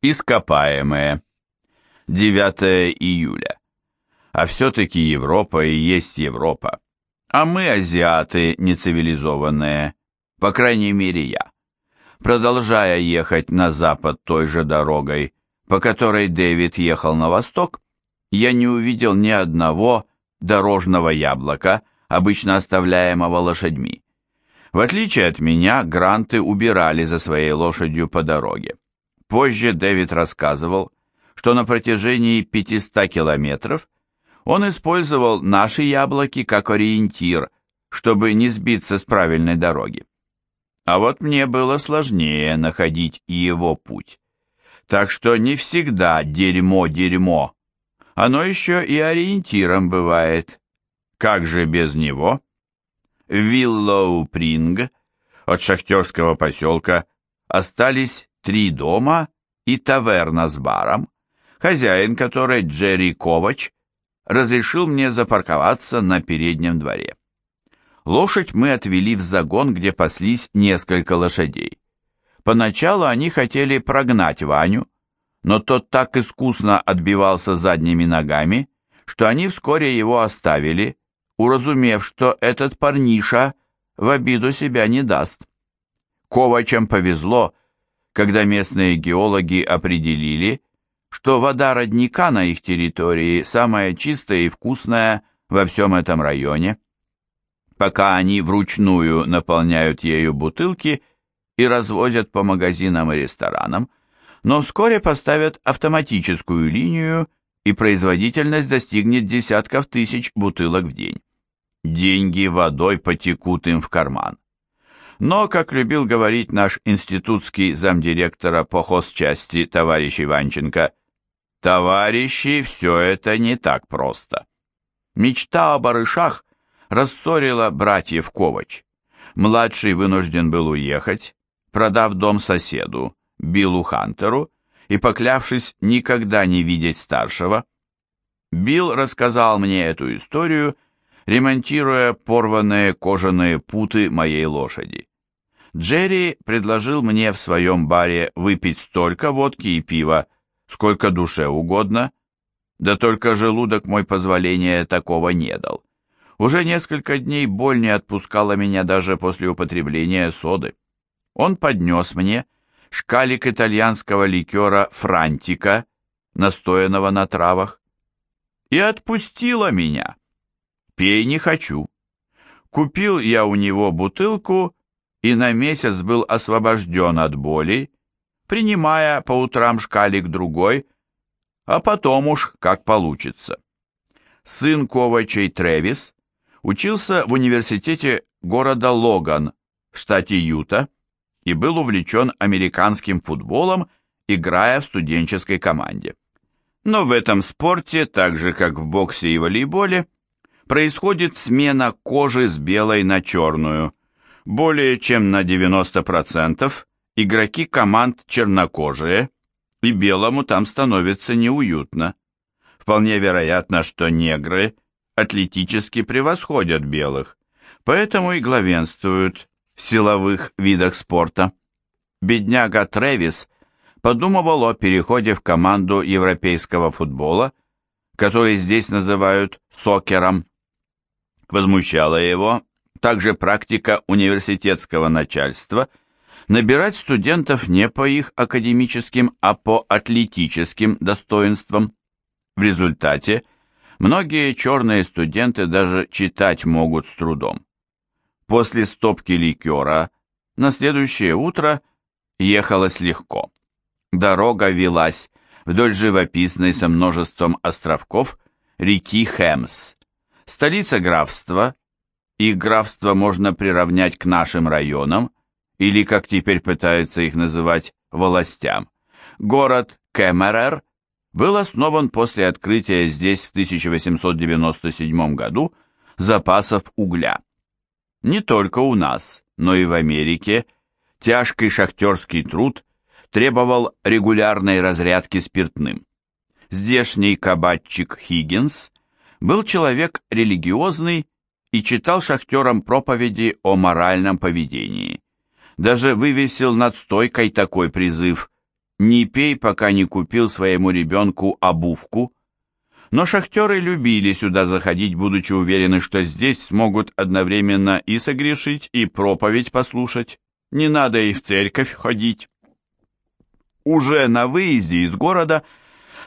Ископаемые. 9 июля. А все-таки Европа и есть Европа. А мы, азиаты, нецивилизованные, по крайней мере я. Продолжая ехать на запад той же дорогой, по которой Дэвид ехал на восток, я не увидел ни одного дорожного яблока, обычно оставляемого лошадьми. В отличие от меня, гранты убирали за своей лошадью по дороге. Позже Дэвид рассказывал, что на протяжении 500 километров он использовал наши яблоки как ориентир, чтобы не сбиться с правильной дороги. А вот мне было сложнее находить его путь. Так что не всегда дерьмо-дерьмо. Оно еще и ориентиром бывает. Как же без него? Виллоу-Принг от шахтерского поселка остались три дома и таверна с баром, хозяин которой, Джерри Ковач, разрешил мне запарковаться на переднем дворе. Лошадь мы отвели в загон, где паслись несколько лошадей. Поначалу они хотели прогнать Ваню, но тот так искусно отбивался задними ногами, что они вскоре его оставили, уразумев, что этот парниша в обиду себя не даст. Ковачам повезло, когда местные геологи определили, что вода родника на их территории самая чистая и вкусная во всем этом районе. Пока они вручную наполняют ею бутылки и развозят по магазинам и ресторанам, но вскоре поставят автоматическую линию и производительность достигнет десятков тысяч бутылок в день. Деньги водой потекут им в карман. Но, как любил говорить наш институтский замдиректора по хозчасти товарищ Иванченко, товарищи, все это не так просто. Мечта о барышах рассорила братьев Ковач. Младший вынужден был уехать, продав дом соседу, Биллу Хантеру, и поклявшись никогда не видеть старшего. Билл рассказал мне эту историю, ремонтируя порванные кожаные путы моей лошади. Джерри предложил мне в своем баре выпить столько водки и пива, сколько душе угодно, да только желудок мой позволения такого не дал. Уже несколько дней боль не отпускала меня даже после употребления соды. Он поднес мне шкалик итальянского ликера «Франтика», настоянного на травах, и отпустила меня. Пей не хочу. Купил я у него бутылку и на месяц был освобожден от боли, принимая по утрам шкалик другой, а потом уж как получится. Сын Ковачей Тревис учился в университете города Логан в штате Юта и был увлечен американским футболом, играя в студенческой команде. Но в этом спорте, так же как в боксе и волейболе, происходит смена кожи с белой на черную – более чем на 90% игроки команд чернокожие, и белому там становится неуютно. Вполне вероятно, что негры атлетически превосходят белых, поэтому и главенствуют в силовых видах спорта. Бедняга Трэвис подумывал о переходе в команду европейского футбола, который здесь называют сокером. Возмущало его также практика университетского начальства набирать студентов не по их академическим, а по атлетическим достоинствам. В результате многие черные студенты даже читать могут с трудом. После стопки ликера на следующее утро ехалось легко. Дорога велась вдоль живописной со множеством островков реки Хемс. Столица графства – их графство можно приравнять к нашим районам, или, как теперь пытаются их называть, властям. Город Кемерер был основан после открытия здесь в 1897 году запасов угля. Не только у нас, но и в Америке тяжкий шахтерский труд требовал регулярной разрядки спиртным. Здешний кабачик Хиггинс был человек религиозный и читал шахтерам проповеди о моральном поведении. Даже вывесил над стойкой такой призыв Не пей, пока не купил своему ребенку обувку. Но шахтеры любили сюда заходить, будучи уверены, что здесь смогут одновременно и согрешить, и проповедь послушать. Не надо и в церковь ходить. Уже на выезде из города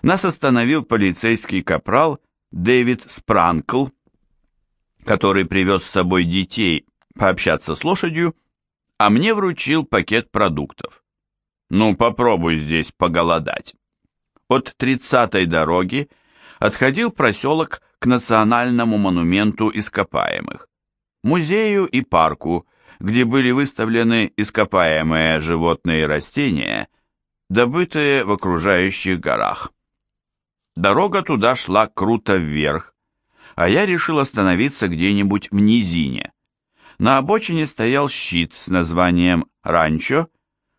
нас остановил полицейский капрал Дэвид Спранкл, который привез с собой детей пообщаться с лошадью, а мне вручил пакет продуктов. Ну, попробуй здесь поголодать. От тридцатой дороги отходил проселок к национальному монументу ископаемых, музею и парку, где были выставлены ископаемые животные и растения, добытые в окружающих горах. Дорога туда шла круто вверх, а я решил остановиться где-нибудь в низине. На обочине стоял щит с названием «Ранчо»,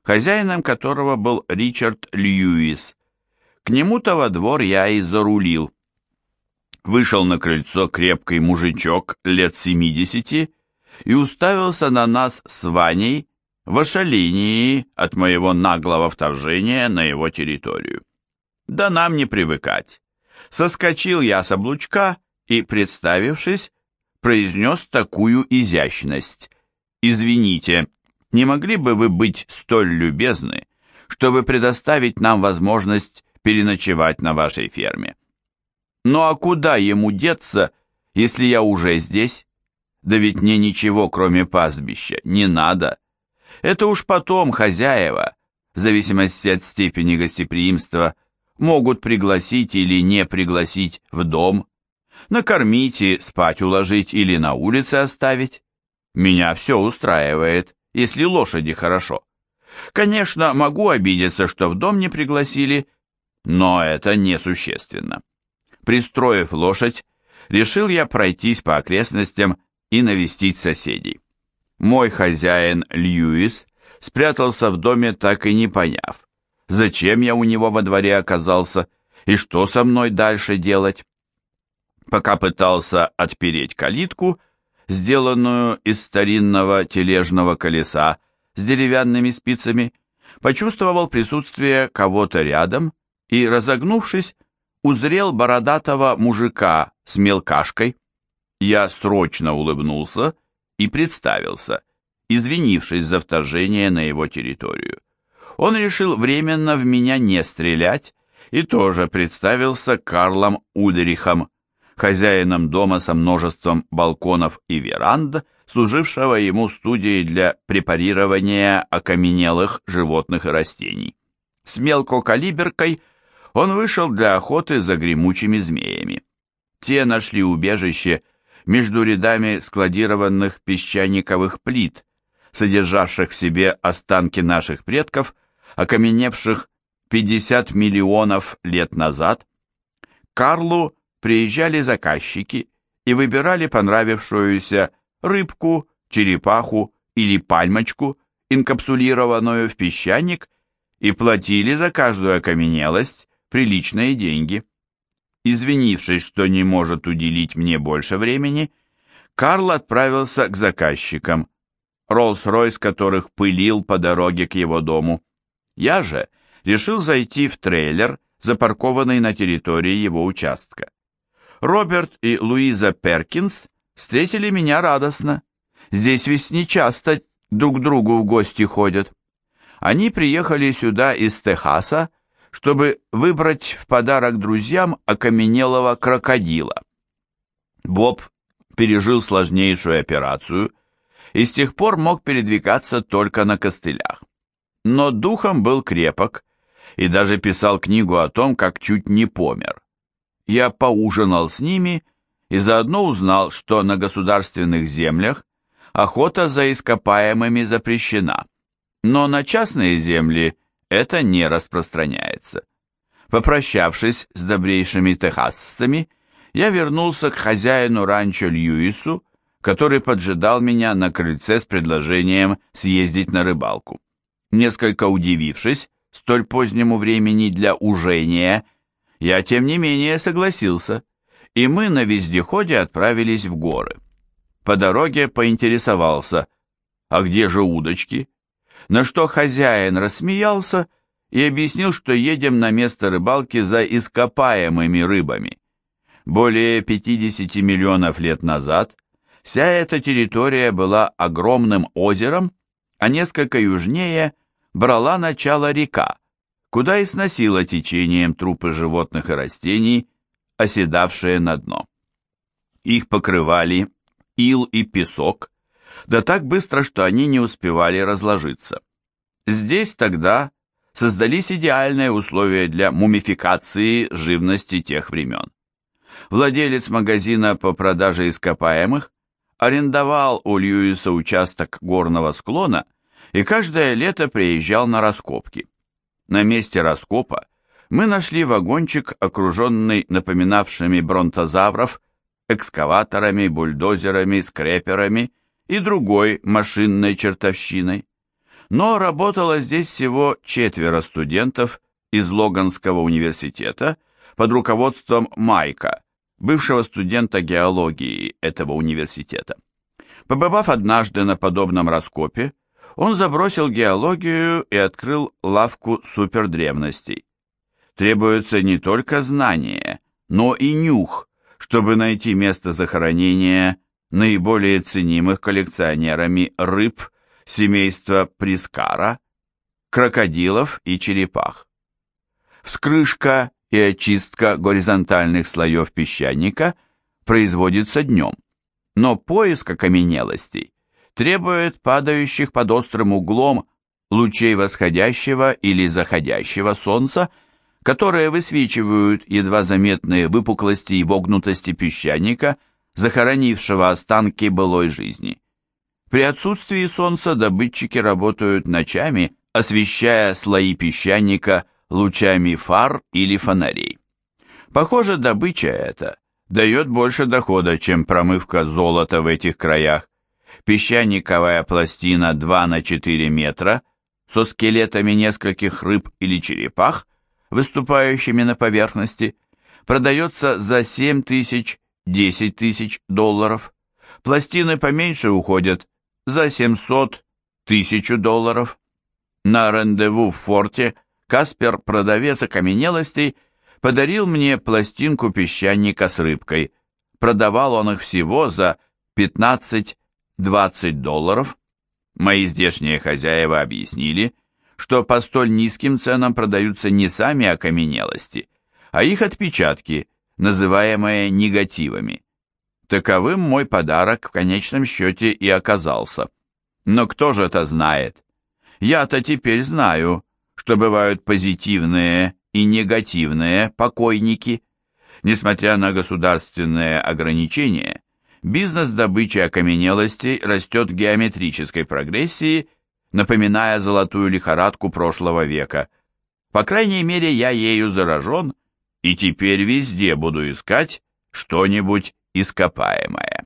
хозяином которого был Ричард Льюис. К нему-то во двор я и зарулил. Вышел на крыльцо крепкий мужичок лет семидесяти и уставился на нас с Ваней в ошалении от моего наглого вторжения на его территорию. Да нам не привыкать. Соскочил я с облучка и, представившись, произнес такую изящность. «Извините, не могли бы вы быть столь любезны, чтобы предоставить нам возможность переночевать на вашей ферме? Ну а куда ему деться, если я уже здесь? Да ведь мне ничего, кроме пастбища, не надо. Это уж потом хозяева, в зависимости от степени гостеприимства, могут пригласить или не пригласить в дом, накормить и спать уложить или на улице оставить. Меня все устраивает, если лошади хорошо. Конечно, могу обидеться, что в дом не пригласили, но это несущественно. Пристроив лошадь, решил я пройтись по окрестностям и навестить соседей. Мой хозяин Льюис спрятался в доме, так и не поняв, зачем я у него во дворе оказался и что со мной дальше делать. Пока пытался отпереть калитку, сделанную из старинного тележного колеса с деревянными спицами, почувствовал присутствие кого-то рядом и, разогнувшись, узрел бородатого мужика с мелкашкой. Я срочно улыбнулся и представился, извинившись за вторжение на его территорию. Он решил временно в меня не стрелять и тоже представился Карлом Ульрихом, хозяином дома со множеством балконов и веранд, служившего ему студией для препарирования окаменелых животных и растений. С мелкокалиберкой он вышел для охоты за гремучими змеями. Те нашли убежище между рядами складированных песчаниковых плит, содержавших в себе останки наших предков, окаменевших 50 миллионов лет назад. Карлу приезжали заказчики и выбирали понравившуюся рыбку, черепаху или пальмочку, инкапсулированную в песчаник, и платили за каждую окаменелость приличные деньги. Извинившись, что не может уделить мне больше времени, Карл отправился к заказчикам, Роллс-Ройс которых пылил по дороге к его дому. Я же решил зайти в трейлер, запаркованный на территории его участка. Роберт и Луиза Перкинс встретили меня радостно. Здесь ведь не часто друг к другу в гости ходят. Они приехали сюда из Техаса, чтобы выбрать в подарок друзьям окаменелого крокодила. Боб пережил сложнейшую операцию и с тех пор мог передвигаться только на костылях. Но духом был крепок и даже писал книгу о том, как чуть не помер я поужинал с ними и заодно узнал, что на государственных землях охота за ископаемыми запрещена, но на частные земли это не распространяется. Попрощавшись с добрейшими техасцами, я вернулся к хозяину ранчо Льюису, который поджидал меня на крыльце с предложением съездить на рыбалку. Несколько удивившись столь позднему времени для ужения я, тем не менее, согласился, и мы на вездеходе отправились в горы. По дороге поинтересовался, а где же удочки? На что хозяин рассмеялся и объяснил, что едем на место рыбалки за ископаемыми рыбами. Более 50 миллионов лет назад вся эта территория была огромным озером, а несколько южнее брала начало река, куда и сносила течением трупы животных и растений, оседавшие на дно. Их покрывали ил и песок, да так быстро, что они не успевали разложиться. Здесь тогда создались идеальные условия для мумификации живности тех времен. Владелец магазина по продаже ископаемых арендовал у Льюиса участок горного склона и каждое лето приезжал на раскопки. На месте раскопа мы нашли вагончик, окруженный напоминавшими бронтозавров, экскаваторами, бульдозерами, скреперами и другой машинной чертовщиной. Но работало здесь всего четверо студентов из Логанского университета под руководством Майка, бывшего студента геологии этого университета. Побывав однажды на подобном раскопе, он забросил геологию и открыл лавку супердревностей. Требуется не только знание, но и нюх, чтобы найти место захоронения наиболее ценимых коллекционерами рыб семейства Прискара, крокодилов и черепах. Вскрышка и очистка горизонтальных слоев песчаника производится днем, но поиск окаменелостей требует падающих под острым углом лучей восходящего или заходящего солнца, которые высвечивают едва заметные выпуклости и вогнутости песчаника, захоронившего останки былой жизни. При отсутствии солнца добытчики работают ночами, освещая слои песчаника лучами фар или фонарей. Похоже, добыча эта дает больше дохода, чем промывка золота в этих краях. Песчаниковая пластина 2 на 4 метра со скелетами нескольких рыб или черепах, выступающими на поверхности, продается за 7 тысяч, 10 тысяч долларов. Пластины поменьше уходят за 700, тысячу долларов. На рандеву в форте – Каспер, продавец окаменелостей, подарил мне пластинку песчаника с рыбкой. Продавал он их всего за 15-20 долларов. Мои здешние хозяева объяснили, что по столь низким ценам продаются не сами окаменелости, а их отпечатки, называемые негативами. Таковым мой подарок в конечном счете и оказался. Но кто же это знает? Я-то теперь знаю, что бывают позитивные и негативные покойники. Несмотря на государственные ограничения, бизнес добычи окаменелостей растет в геометрической прогрессии, напоминая золотую лихорадку прошлого века. По крайней мере, я ею заражен, и теперь везде буду искать что-нибудь ископаемое.